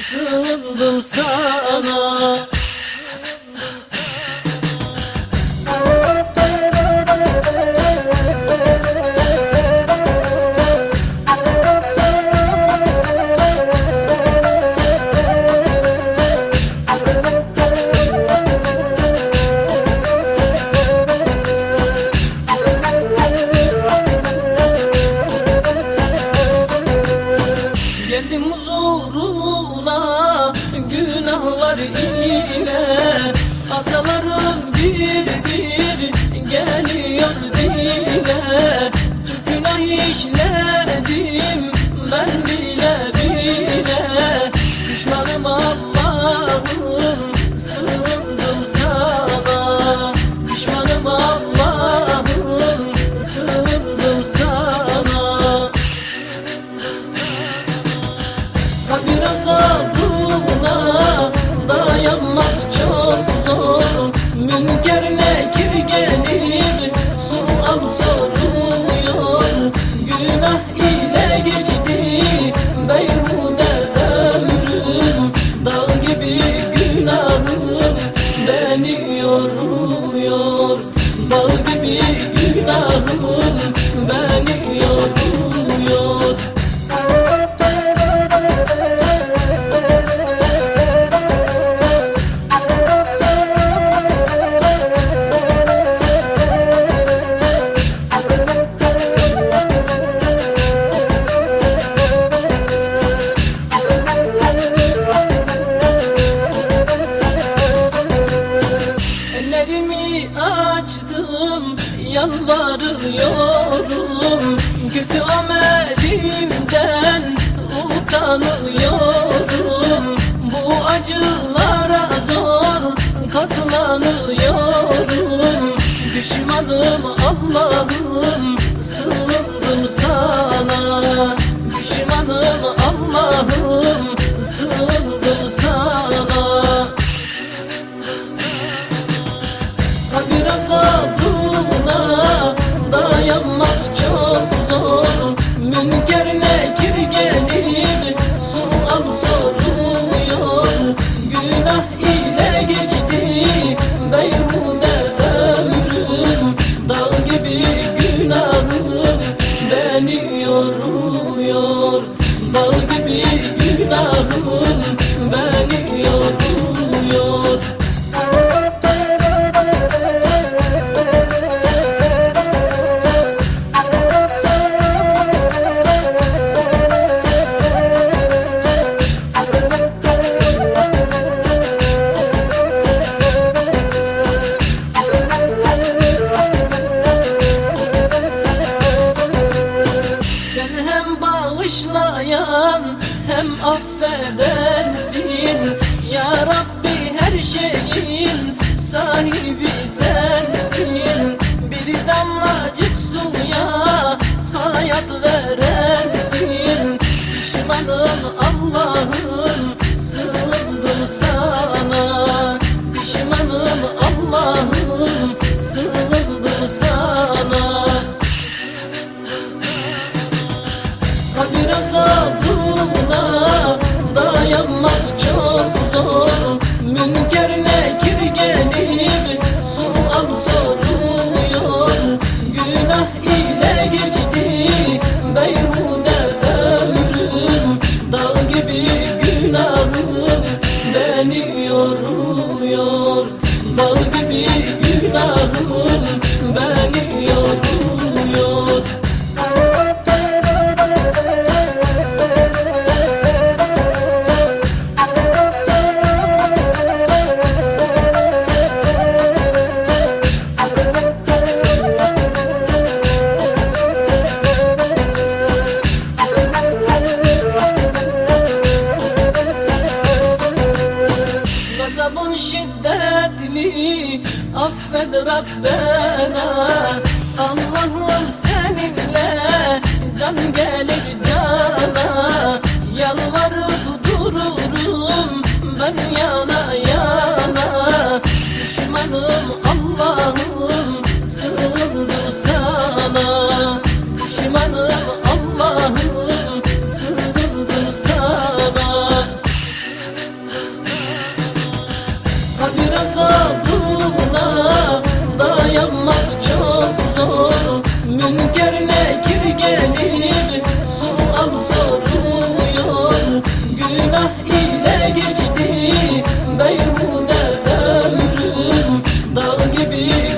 Sığındım sana. azabına dayanmak çok zor. Münker nekir gelir Kötü amelimden utanıyorum. Bu acılara zor katlanıyorum. Düşmanım Allah'ım sığındım sana. Düşmanım Allah'ım sığındım sana. Kabir azabına of غضب شدتني affet Rabbena. Allah'ım seninle can gelir cana. Münkerle kir gelir Sual soruyor. Günah ile geçti Beyhude ömrüm Dağ gibi